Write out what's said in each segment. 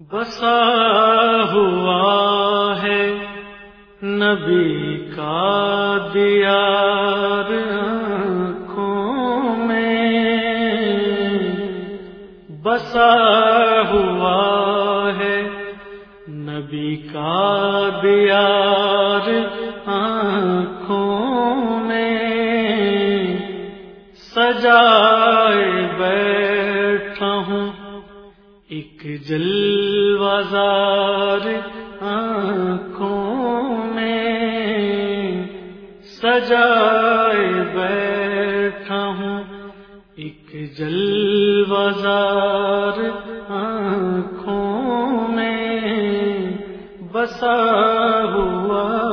بسا ہوا ہے نبی کا دیار آنکھوں میں۔ بسا ہوا ہے نبی کا دیار آنکھوں میں۔ سجائے بیٹھا ہوں ایک جل بازار آنکھوں میں سجائے بیٹھا ہوں۔ ایک جل بازار آنکھوں میں بسا ہوا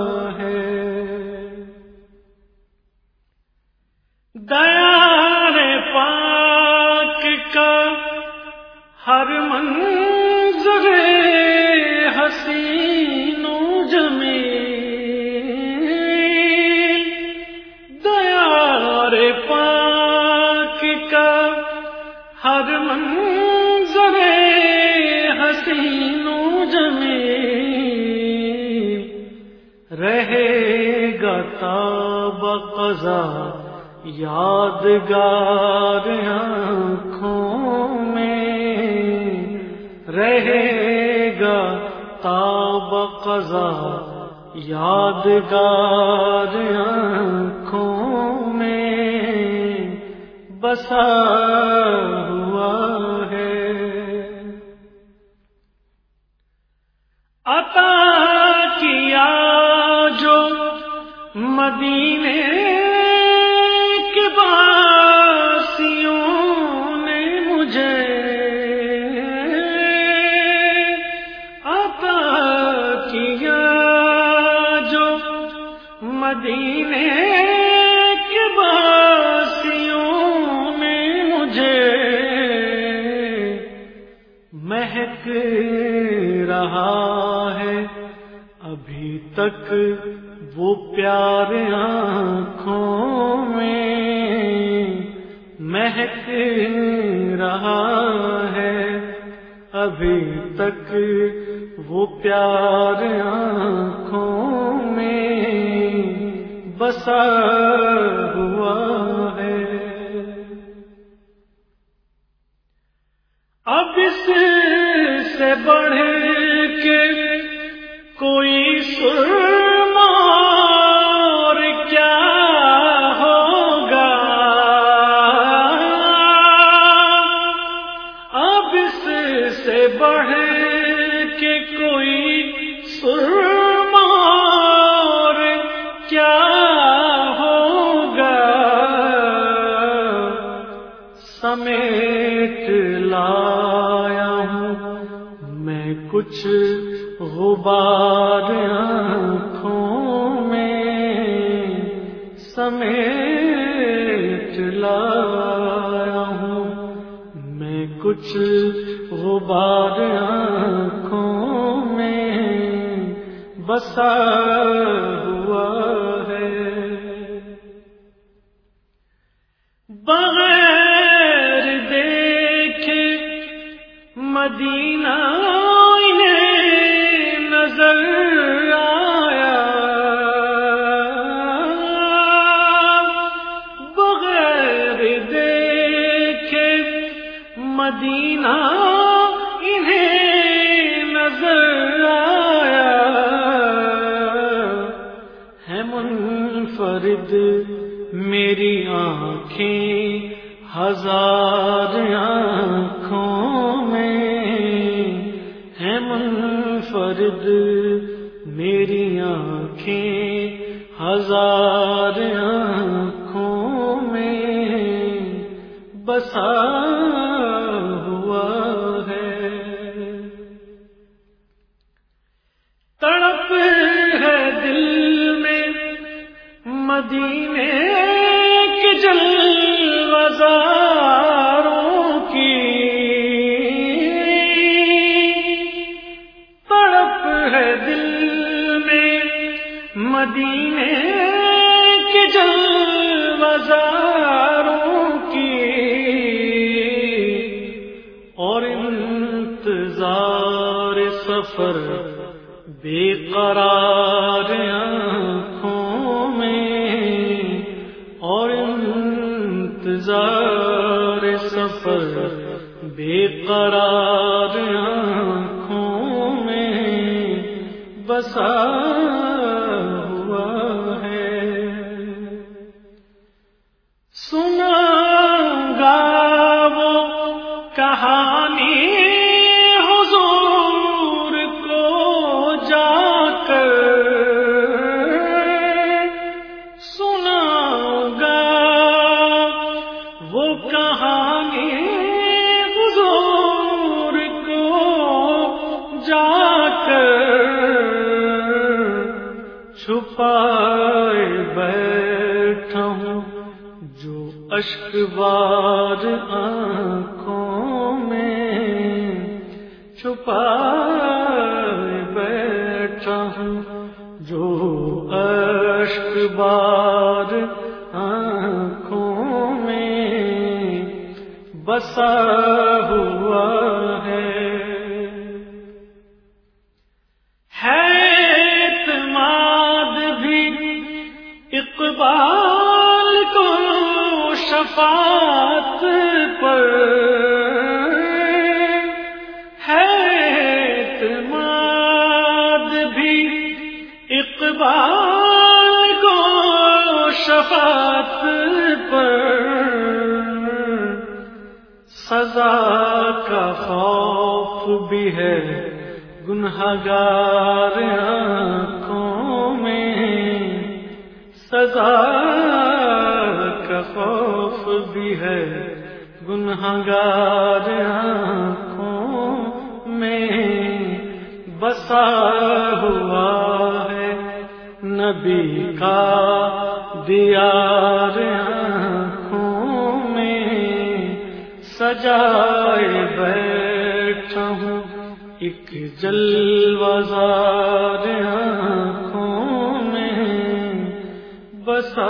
ہر منظر حسین و جمیل۔ دیار پاک کا ہر منظر حسین و جمیل۔ رہے گا تاب قضا، یادگار آنکھوں تاب یادگار آنکھوں میں بسا ہوا ہے۔ عطا کیا جو مدینے تک وہ پیار آنکھوں میں مہک رہا ہے۔ ابھی تک وہ پیار آنکھوں میں بسا ہوا ہے۔ اب اس سے بڑھ کے کوئی سرما کیا ہوگا؟ اب اس سے بڑھ کے کوئی سرما کیا ہوگا؟ سمیٹ لایا ہوں میں کچھ غبار آنکھوں میں سمیٹ لایا ہوں۔ میں کچھ غبار آنکھوں میں بسا ہوا ہے۔ بغیر دیکھے مدینہ گرد میری آنکھیں ہزار آنکھوں میں ہے منفرد میری آنکھیں ہزار آنکھوں میں بسا مدینے کے جل بازاروں کی تڑپ ہے دل میں مدینے کے جل بازاروں کی اور انتظار سفر بے قرار بے قرار آنکھوں میں بسا ہوا ہے۔ سنا گا وہ کہانی چھپائے بیٹھا ہوں، جو اشک بار آنکھوں میں چھپائے بیٹھا ہوں، جو اشک بار آنکھوں میں بسا ہوا اقبال شفاعت پر ہے اعتماد بھی، اقبال کو شفاعت پر سزا کا خوف بھی ہے گنہگار آنکھوں میں، سزا بھی ہے گنہگار آنکھوں میں، بسا ہوا ہے نبی کا دیار آنکھوں میں۔ سجائے بیٹھا ہوں ایک جلوزار آنکھوں بسا